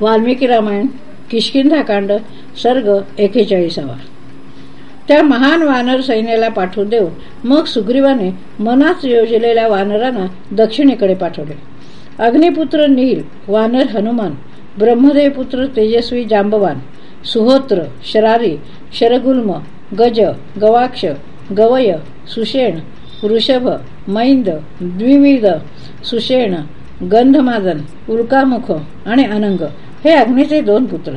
वाल्मिकी रामायण किशकिंधाकांड सर्ग एकेचाळीसावा. त्या महान वानर सैन्याला पाठवून देऊन मग सुग्रीवाने मनात योजलेल्या वानरांना दक्षिणेकडे पाठवले. अग्निपुत्र नील वानर हनुमान ब्रह्मदेवपुत्र तेजस्वी जांबवान सुहोत्र शरारी शरगुल्म गज गवाक्ष गवय सुषेण वृषभ मैंद द्विविध सुषेण गंधमादन उल्कामुख आणि अनंग हे अग्नीचे दोन पुत्र.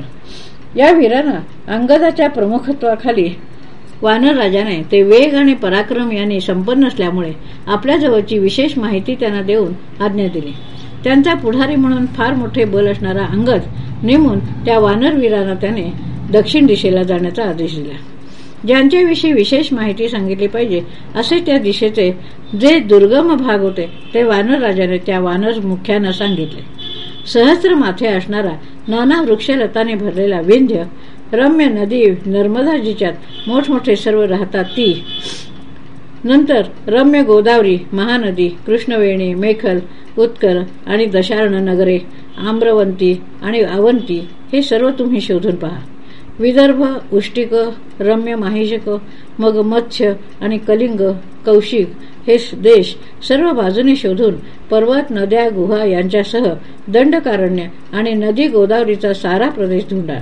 या वीरांना अंगदाच्या प्रमुखत्वाखाली वानर राजाने ते वेग आणि पराक्रम यांनी संपन्न असल्यामुळे आपल्याजवळची विशेष माहिती त्यांना देऊन आज्ञा दिली. त्यांचा पुढारी म्हणून फार मोठे बल असणारा अंगद नेमून त्या वानरवीरांना त्याने दक्षिण दिशेला जाण्याचा आदेश दिला. ज्यांच्याविषयी विशेष माहिती सांगितली पाहिजे असे त्या दिशेचे जे दुर्गम भाग होते ते वानर राजाने त्या वानर मुख्यांना सांगितले. सहस्र माथे असणारा नाना वृक्षलताने भरलेला विंध्य रम्य नदी नर्मदा जिच्यात मोठमोठे सर्व राहतात ती. नंतर रम्य गोदावरी महानदी कृष्णवेणी मेखल उत्कल आणि दशार्ण नगरे आम्रवंती आणि अवंती हे सर्व तुम्ही शोधून पहा. विदर्भ उष्टिक रम्य माहिषक मग मत्स्य आणि कलिंग कौशिक हे देश सर्व बाजूने शोधून पर्वत नद्या गुहा यांच्यासह दंडकारण्य आणि नदी गोदावरीचा सारा प्रदेश धुंडा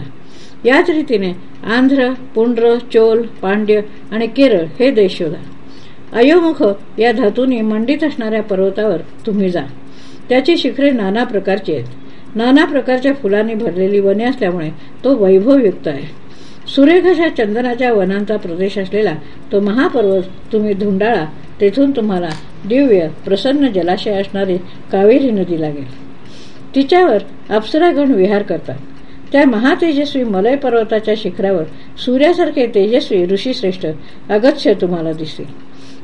याच रीतीने आंध्र पुंड्र चोल पांड्य आणि केरळ हे देश शोधा. अयोमुख या धातूंनी मंडित असणाऱ्या पर्वतावर तुम्ही जा. त्याची शिखरे नाना प्रकारची आहेत. नाना प्रकारच्या फुलांनी भरलेली वने असल्यामुळे तो वैभवयुक्त आहे. सुरेख अशा चंदनाच्या वनांचा प्रदेश असलेला तो महापर्वत तुम्ही धुंडाळा तेथून तुम्हाला दिव्य प्रसन्न जलाशय असणारी कावेरी नदी लागेल. तिच्यावर अप्सरागण विहार करतात. त्या महातेजस्वी मलय पर्वताच्या शिखरावर सूर्यासारखे तेजस्वी ऋषीश्रेष्ठ अगत्य तुम्हाला दिसतील.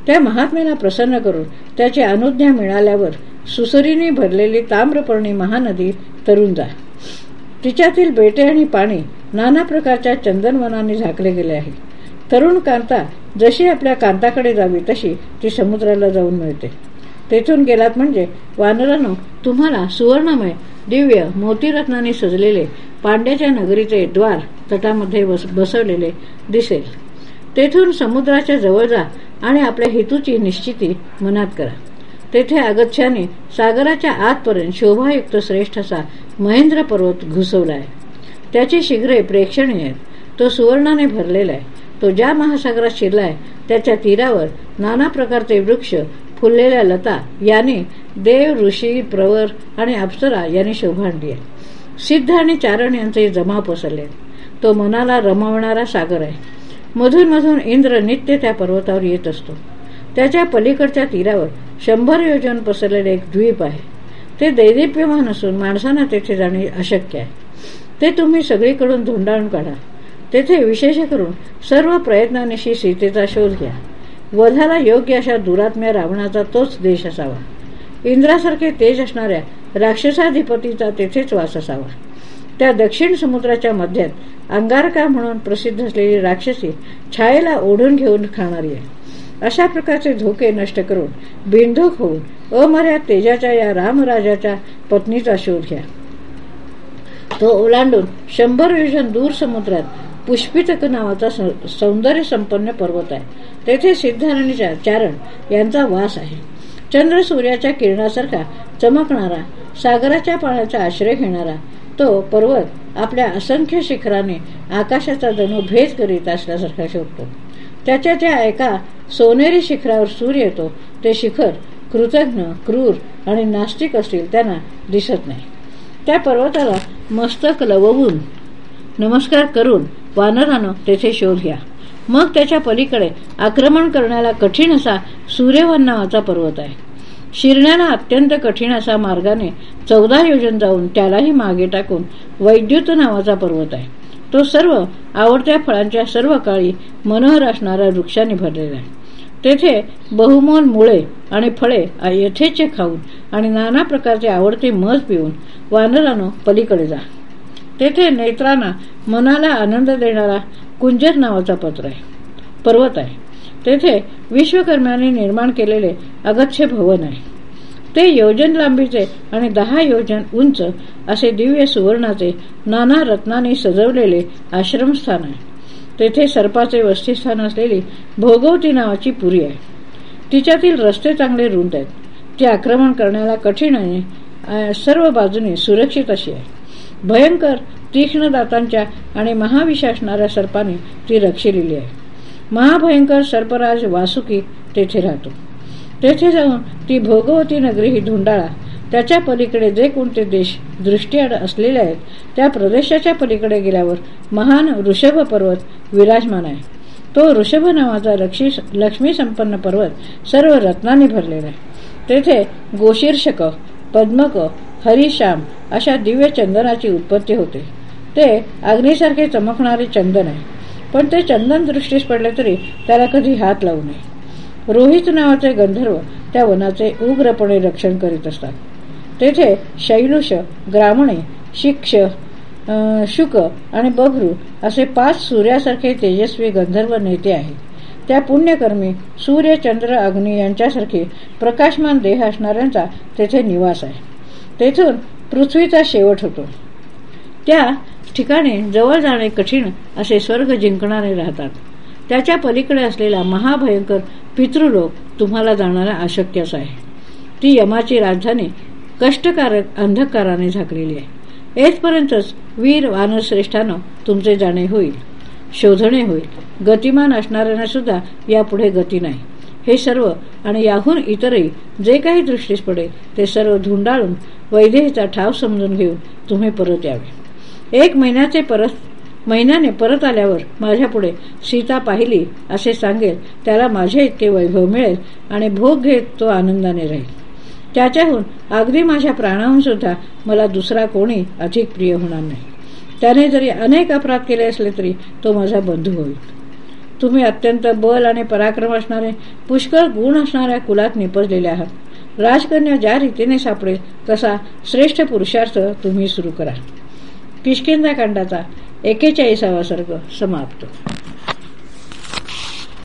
त्या महात्म्याला प्रसन्न करून त्याची अनुज्ञा मिळाल्यावर सुसरीने भरलेली ताम्रपर्णी महानदी तरुण जा तिच्यातील बेटे आणि पाणी नाना प्रकारच्या चंदनवनांनी झाकले गेले आहे. तरुण कांता जशी आपल्या कांताकडे जावी तशी ती समुद्राला जाऊन मिळते. तेथून गेलात म्हणजे वानरानो तुम्हाला सुवर्णमय दिव्य मोतीरत्नाने सजलेले पांड्याच्या नगरीचे द्वार तटामध्ये बसवलेले दिसेल. तेथून समुद्राच्या जवळ जा आणि आपल्या हेतूची निश्चिती मनात करा. तेथे अगच्छाने सागराच्या आतपर्यंत शोभायुक्त श्रेष्ठ असा महेंद्र पर्वत घुसवला आहे त्याची शिखरे प्रेक्षणीय आहेत. तो सुवर्णाने भरलेला आहे. तो ज्या महासागरात शिरलाय त्याच्या तीरावर नाना प्रकारचे वृक्ष फुललेल्या लता याने देव ऋषी प्रवर आणि अप्सरा यांनी शोभांडी आहे सिद्ध आणि चारण यांचे जमा पसरले तो मनाला रमवणारा सागर आहे. मधून मधून इंद्र नित्य त्या पर्वतावर येत असतो. त्याच्या पलीकडच्या तीरावर शंभर योजन पसरलेले एक द्वीप आहे. ते दैदिप्यमान असून माणसांना तेथे जाणे अशक्य आहे. ते तुम्ही सगळीकडून धुंडाळून काढा. तेथे विशेष करून सर्व प्रयत्नानिशी सीतेचा शोध घ्या. वधाला योग्य अशा दुरात्म्या रावणाचा तोच देश असावा. इंद्रासारखे तेज असणाऱ्या राक्षसाधिपतीचा तेथेच वास असावा. त्या दक्षिण समुद्राच्या मध्यात अंगारका म्हणून प्रसिद्ध असलेली राक्षसी छायेला ओढून घेऊन खाणारी आहे. अशा प्रकारचे धोके नष्ट करून बिनधोक होऊन अमर्याद तेजाच्या या रामराजाच्या पत्नीचा शोध घ्या. तो ओलांडून शंभर योजन दूर समुद्रात पुष्पितक नावाचा सौंदर्य संपन्न पर्वत आहे. तेथे सिद्धारणीच्या चारण यांचा वास आहे. चंद्र सूर्याच्या किरणासारखा चमकणारा सागराच्या पाण्याचा आश्रय घेणारा तो पर्वत आपल्या असंख्य शिखराने आकाशाचा जणू भेद करीत असल्यासारखा शोधतो त्याच्या त्या एका सोनेरी शिखरावर सूर्य येतो ते शिखर कृतज्ञ क्रूर आणि नास्तिक असतील त्यांना दिसत नाही. त्या पर्वताला मस्तक लवून नमस्कार करून वानरानं तेथे शोध घ्या. मग त्याच्या पलीकडे आक्रमण करण्याला कठीण असा सूर्यवन नावाचा पर्वत आहे. शिरण्याला अत्यंत कठीण असा मार्गाने चौदा योजन जाऊन त्यालाही मागे टाकून वैद्युत नावाचा पर्वत आहे. तो सर्व आवडत्या फळांच्या सर्व काळी मनोहर असणाऱ्या वृक्षांनी भरलेला आहे. तेथे बहुमोल मुळे आणि फळे यथेचे खाऊन आणि नाना प्रकारचे आवडते मज पिऊन वानरानो पलीकडे जा. तेथे नेत्रांना मनाला आनंद देणारा कुंजर नावाचा पत्र आहे. पर्वत आहे. तेथे विश्वकर्म्याने निर्माण केलेले अगच्छ भवन आहे. ते योजन लांबीचे आणि दहा योजन उंच असे दिव्य सुवर्णाचे नाना रत्नांनी सजवलेले आश्रमस्थान आहे. तेथे सर्पाचे वस्तीस्थान असलेली भोगवती नावाची पुरी आहे. तिच्यातील रस्ते चांगले रुंद आहेत. ती आक्रमण करण्याला कठीण आहे. सर्व बाजूने सुरक्षित अशी आहे. भयंकर तीक्ष्ण दातांच्या आणि महाविष असणाऱ्या सर्पाने ती रक्षिलेली आहे. महाभयंकर सर्पराज वासुकी तेथे राहतो. तेथे जाऊन ती भोगवती नगरी ही धुंडाळा त्याच्या पलीकडे जे कोणते देश दृष्टीआड असलेले आहेत त्या प्रदेशाच्या पलीकडे गेल्यावर महान ऋषभ पर्वत विराजमान आहे. तो ऋषभ नावाचा लक्ष्मी संपन्न पर्वत सर्व रत्नांनी भरलेला आहे. तेथे गोशीर्षक पद्मक हरिश्याम अशा दिव्य चंदनाची उत्पत्ती होते. ते अग्नीसारखे चमकणारे चंदन आहे. पण ते चंदन दृष्टीस पडले तरी त्याला कधी हात लावू नये. रोहित नावाचे गंधर्व त्या वनाचे उग्रपणे रक्षण करीत असतात. तेथे शैलुष ग्रामणे शिक्ष शुक आणि बभरू असे पाच सूर्यासारखे तेजस्वी गंधर्व नेते आहेत. त्या पुण्यकर्मी सूर्य चंद्र अग्नी यांच्यासारखे प्रकाशमान देह असणाऱ्यांचा तेथे निवास आहे. तेथून पृथ्वीचा शेवट होतो. त्या ठिकाणी जवळ जाणे कठीण असे स्वर्ग जिंकणारे राहतात. त्याच्या पलीकडे असलेला महाभयंकर पितृलोक तुम्हाला जाणारा अशक्यच आहे. ती यमाची राजधानी कष्टकारक अंधकाराने झाकलेली आहे. येथपर्यंतच वीर वानरश्रेष्ठानं तुमचे जाणे होईल शोधणे होईल. गतिमान असणाऱ्यांना सुद्धा यापुढे गती नाही. हे सर्व आणि याहून इतरही जे काही दृष्टीस पडेल ते सर्व धुंडाळून वैदेहीचा ठाव समजून घेऊन तुम्ही परत यावे. एक महिन्याचे परत महिन्याने परत आल्यावर माझ्यापुढे सीता पाहिली असे सांगेल त्याला माझे इतके वैभव मिळेल आणि भोग घेत तो आनंदाने राहील. त्याच्याहून अगदी माझ्या प्राणाहून सुद्धा मला दुसरा कोणी अधिक प्रिय होणार नाही. त्याने जरी अनेक अपराध केले असले तरी तो माझा बंधू होईल. तुम्ही अत्यंत बल आणि पराक्रम असणारे पुष्कळ गुण असणाऱ्या कुलात निपजलेले आहात. राजकन्या ज्या रीतीने सापडेल तसा श्रेष्ठ पुरुषार्थ तुम्ही सुरू करा किशकिंदा कांडाचा एकेचाळीसावा सर्ग समाप्त.